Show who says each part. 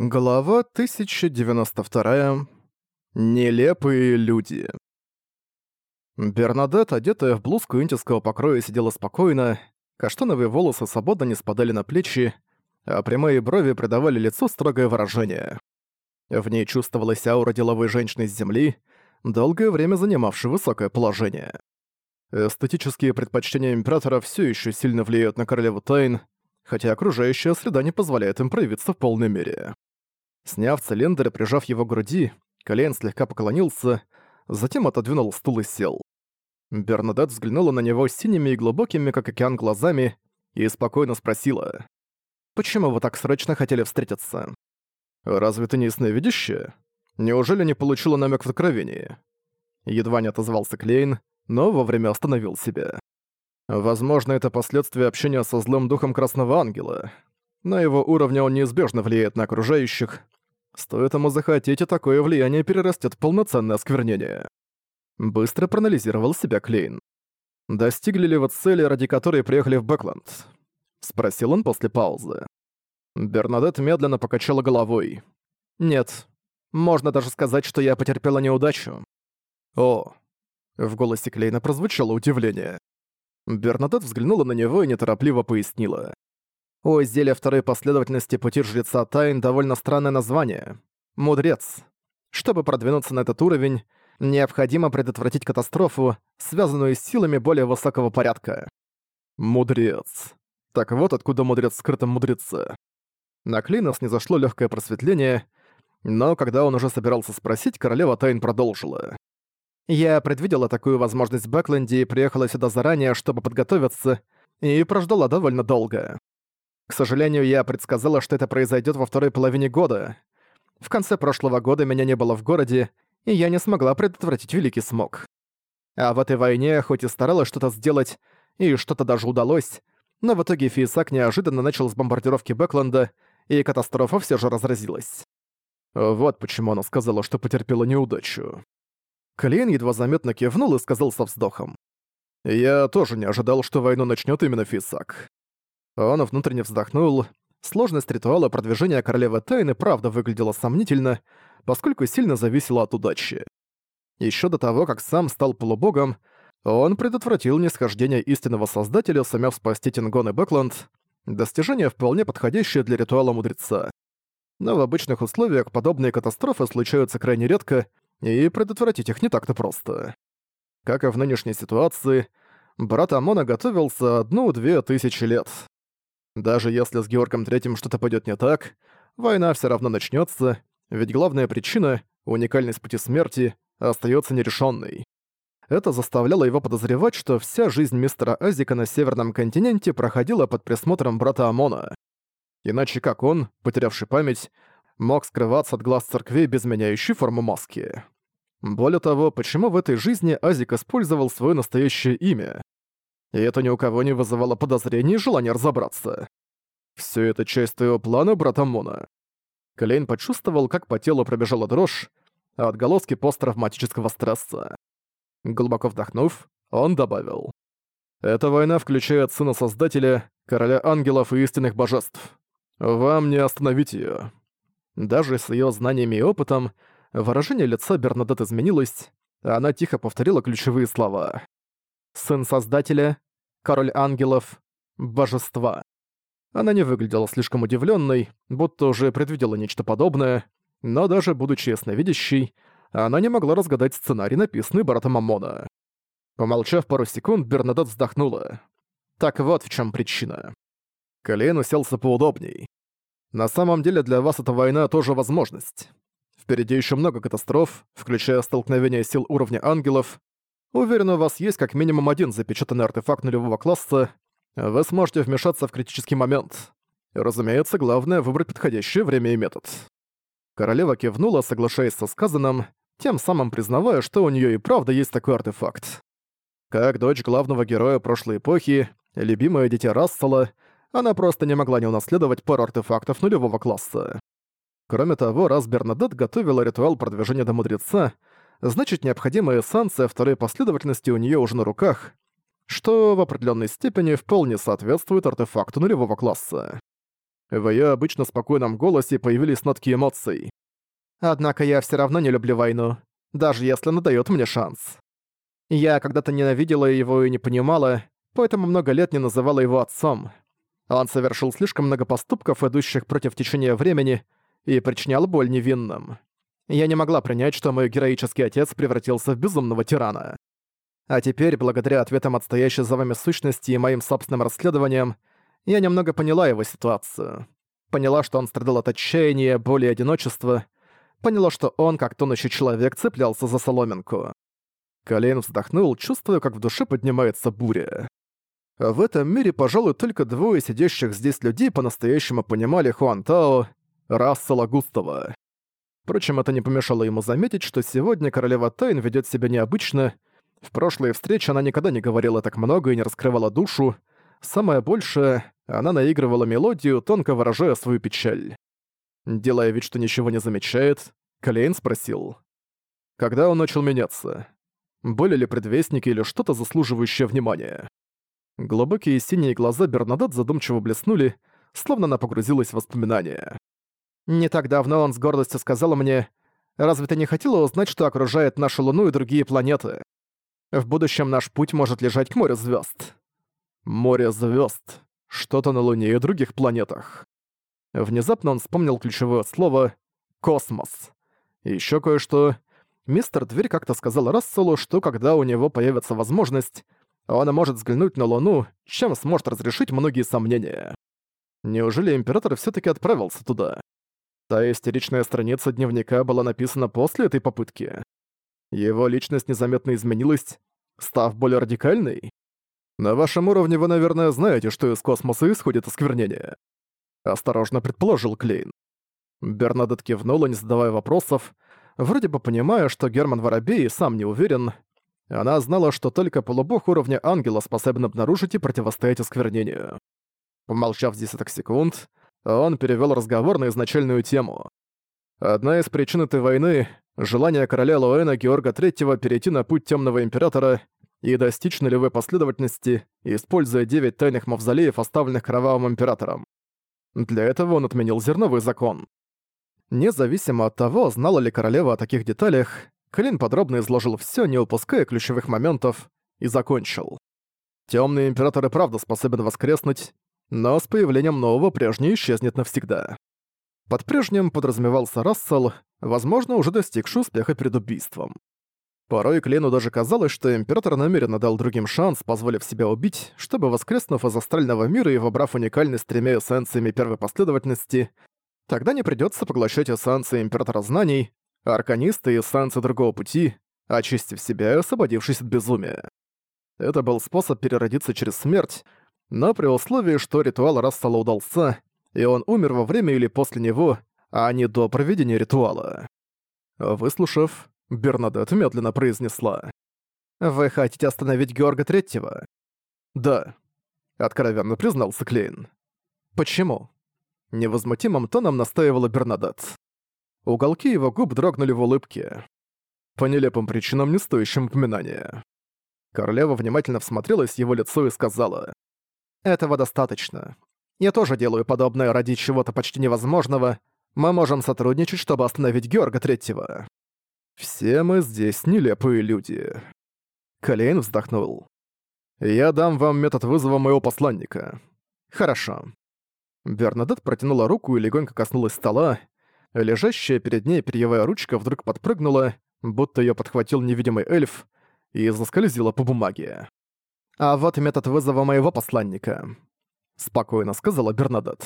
Speaker 1: Глава 1092. Нелепые люди. Бернадет, одетая в блузку индийского покроя, сидела спокойно, каштановые волосы свободно не спадали на плечи, а прямые брови придавали лицу строгое выражение. В ней чувствовалась аура деловой женщины с земли, долгое время занимавшей высокое положение. Эстетические предпочтения императора все еще сильно влияют на королеву Тайн, хотя окружающая среда не позволяет им проявиться в полной мере. Сняв цилиндр и прижав его к груди, Калейн слегка поклонился, затем отодвинул стул и сел. Бернадет взглянула на него синими и глубокими, как океан, глазами и спокойно спросила. «Почему вы так срочно хотели встретиться?» «Разве ты не ясновидящая? Неужели не получила намек в откровении?» Едва не отозвался Клейн, но вовремя остановил себя. Возможно, это последствия общения со злым духом Красного Ангела. На его уровне он неизбежно влияет на окружающих, Стоит ему захотеть, и такое влияние перерастет в полноценное осквернение. Быстро проанализировал себя Клейн. «Достигли ли вы цели, ради которой приехали в Бэкленд?» Спросил он после паузы. Бернадет медленно покачала головой. «Нет. Можно даже сказать, что я потерпела неудачу». «О». В голосе Клейна прозвучало удивление. Бернадет взглянула на него и неторопливо пояснила. У изделия второй последовательности пути жреца Тайн довольно странное название. Мудрец. Чтобы продвинуться на этот уровень, необходимо предотвратить катастрофу, связанную с силами более высокого порядка. Мудрец. Так вот откуда мудрец в скрытом мудреце. На Клинос не зашло легкое просветление, но когда он уже собирался спросить, королева Тайн продолжила. «Я предвидела такую возможность в Бэкленде и приехала сюда заранее, чтобы подготовиться, и прождала довольно долго. К сожалению, я предсказала, что это произойдет во второй половине года. В конце прошлого года меня не было в городе, и я не смогла предотвратить Великий Смог. А в этой войне хоть и старалась что-то сделать, и что-то даже удалось, но в итоге Фисак неожиданно начал с бомбардировки Бэкленда, и катастрофа все же разразилась. Вот почему она сказала, что потерпела неудачу. Клин едва заметно кивнул и сказал со вздохом. «Я тоже не ожидал, что войну начнет именно Фисак. Он внутренне вздохнул. Сложность ритуала продвижения Королевы Тайны правда выглядела сомнительно, поскольку сильно зависела от удачи. Ещё до того, как сам стал полубогом, он предотвратил нисхождение истинного Создателя, сумев спасти Тингон и Бэкленд, достижение вполне подходящее для ритуала Мудреца. Но в обычных условиях подобные катастрофы случаются крайне редко, и предотвратить их не так-то просто. Как и в нынешней ситуации, брат Амона готовился одну-две тысячи лет. Даже если с Георгом Третьим что-то пойдет не так, война все равно начнется, ведь главная причина, уникальность пути смерти, остается нерешенной. Это заставляло его подозревать, что вся жизнь мистера Азика на Северном континенте проходила под присмотром брата Амона. Иначе как он, потерявший память, мог скрываться от глаз церкви без меняющей форму маски? Более того, почему в этой жизни Азик использовал свое настоящее имя? и это ни у кого не вызывало подозрений и желания разобраться. Все это часть твоего плана, брата Мона. Клейн почувствовал, как по телу пробежала дрожь а отголоски посттравматического стресса. Глубоко вдохнув, он добавил. «Эта война включает Сына Создателя, Короля Ангелов и Истинных Божеств. Вам не остановить ее. Даже с ее знаниями и опытом выражение лица Бернадет изменилось, а она тихо повторила ключевые слова сын Создателя, король ангелов, божества. Она не выглядела слишком удивленной, будто уже предвидела нечто подобное, но даже будучи ясновидящей, она не могла разгадать сценарий, написанный братом Амона. Помолчав пару секунд, Бернадет вздохнула. Так вот в чем причина. Колен уселся поудобней. На самом деле для вас эта война тоже возможность. Впереди еще много катастроф, включая столкновение сил уровня ангелов, Уверен, у вас есть как минимум один запечатанный артефакт нулевого класса. Вы сможете вмешаться в критический момент. Разумеется, главное — выбрать подходящее время и метод. Королева кивнула, соглашаясь со сказанным, тем самым признавая, что у нее и правда есть такой артефакт. Как дочь главного героя прошлой эпохи, любимое дитя Рассела, она просто не могла не унаследовать пару артефактов нулевого класса. Кроме того, раз Бернадет готовила ритуал продвижения до Мудреца — значит необходимая эссенция второй последовательности у нее уже на руках, что в определенной степени вполне соответствует артефакту нулевого класса. В ее обычно спокойном голосе появились нотки эмоций. «Однако я все равно не люблю войну, даже если она дает мне шанс. Я когда-то ненавидела его и не понимала, поэтому много лет не называла его отцом. Он совершил слишком много поступков, идущих против течения времени, и причинял боль невинным. Я не могла принять, что мой героический отец превратился в безумного тирана. А теперь, благодаря ответам от за вами сущности и моим собственным расследованиям, я немного поняла его ситуацию. Поняла, что он страдал от отчаяния, боли и одиночества. Поняла, что он, как тонущий человек, цеплялся за соломинку. Колейн вздохнул, чувствуя, как в душе поднимается буря. В этом мире, пожалуй, только двое сидящих здесь людей по-настоящему понимали Хуан Тао, Рассела Густава. Впрочем, это не помешало ему заметить, что сегодня королева Тайн ведет себя необычно. В прошлые встречи она никогда не говорила так много и не раскрывала душу. Самое большее, она наигрывала мелодию, тонко выражая свою печаль. Делая вид, что ничего не замечает, Клейн спросил. Когда он начал меняться? Были ли предвестники или что-то заслуживающее внимания? Глубокие синие глаза Бернадот задумчиво блеснули, словно она погрузилась в воспоминания. Не так давно он с гордостью сказал мне, «Разве ты не хотела узнать, что окружает нашу Луну и другие планеты? В будущем наш путь может лежать к морю звезд. Море звезд. Что-то на Луне и других планетах. Внезапно он вспомнил ключевое слово «космос». И ещё кое-что. Мистер Дверь как-то сказал Расселу, что когда у него появится возможность, он может взглянуть на Луну, чем сможет разрешить многие сомнения. Неужели Император всё-таки отправился туда? Та истеричная страница дневника была написана после этой попытки. Его личность незаметно изменилась, став более радикальной. На вашем уровне вы, наверное, знаете, что из космоса исходит осквернение. Осторожно предположил Клейн. Бернадет кивнула, не задавая вопросов, вроде бы понимая, что Герман Воробей сам не уверен. Она знала, что только полубог уровня ангела способен обнаружить и противостоять осквернению. Помолчав 10 секунд, он перевёл разговор на изначальную тему. Одна из причин этой войны — желание короля Луэна Георга III перейти на путь Тёмного Императора и достичь нулевой последовательности, используя девять тайных мавзолеев, оставленных Кровавым Императором. Для этого он отменил зерновый закон. Независимо от того, знала ли королева о таких деталях, Клин подробно изложил всё, не упуская ключевых моментов, и закончил. Тёмный Император и правда способен воскреснуть, но с появлением нового прежний исчезнет навсегда. Под прежним подразумевался Рассел, возможно, уже достигший успеха перед убийством. Порой Клену даже казалось, что Император намеренно дал другим шанс, позволив себя убить, чтобы воскреснув из астрального мира и вобрав уникальность тремя эссенциями первой последовательности, тогда не придется поглощать эссенции Императора Знаний, арканисты и эссенции другого пути, очистив себя и освободившись от безумия. Это был способ переродиться через смерть, но при условии, что ритуал Рассела удался, и он умер во время или после него, а не до проведения ритуала. Выслушав, Бернадет медленно произнесла. «Вы хотите остановить Георга Третьего?» «Да», — откровенно признался Клейн. «Почему?» Невозмутимым тоном настаивала Бернадет. Уголки его губ дрогнули в улыбке. По нелепым причинам, не стоящим упоминания. Королева внимательно всмотрелась в его лицо и сказала. Этого достаточно. Я тоже делаю подобное ради чего-то почти невозможного. Мы можем сотрудничать, чтобы остановить Георга Третьего. Все мы здесь нелепые люди. Калейн вздохнул. Я дам вам метод вызова моего посланника. Хорошо. Бернадет протянула руку и легонько коснулась стола. Лежащая перед ней перьевая ручка вдруг подпрыгнула, будто ее подхватил невидимый эльф, и заскользила по бумаге а вот метод вызова моего посланника», — спокойно сказала Бернадет.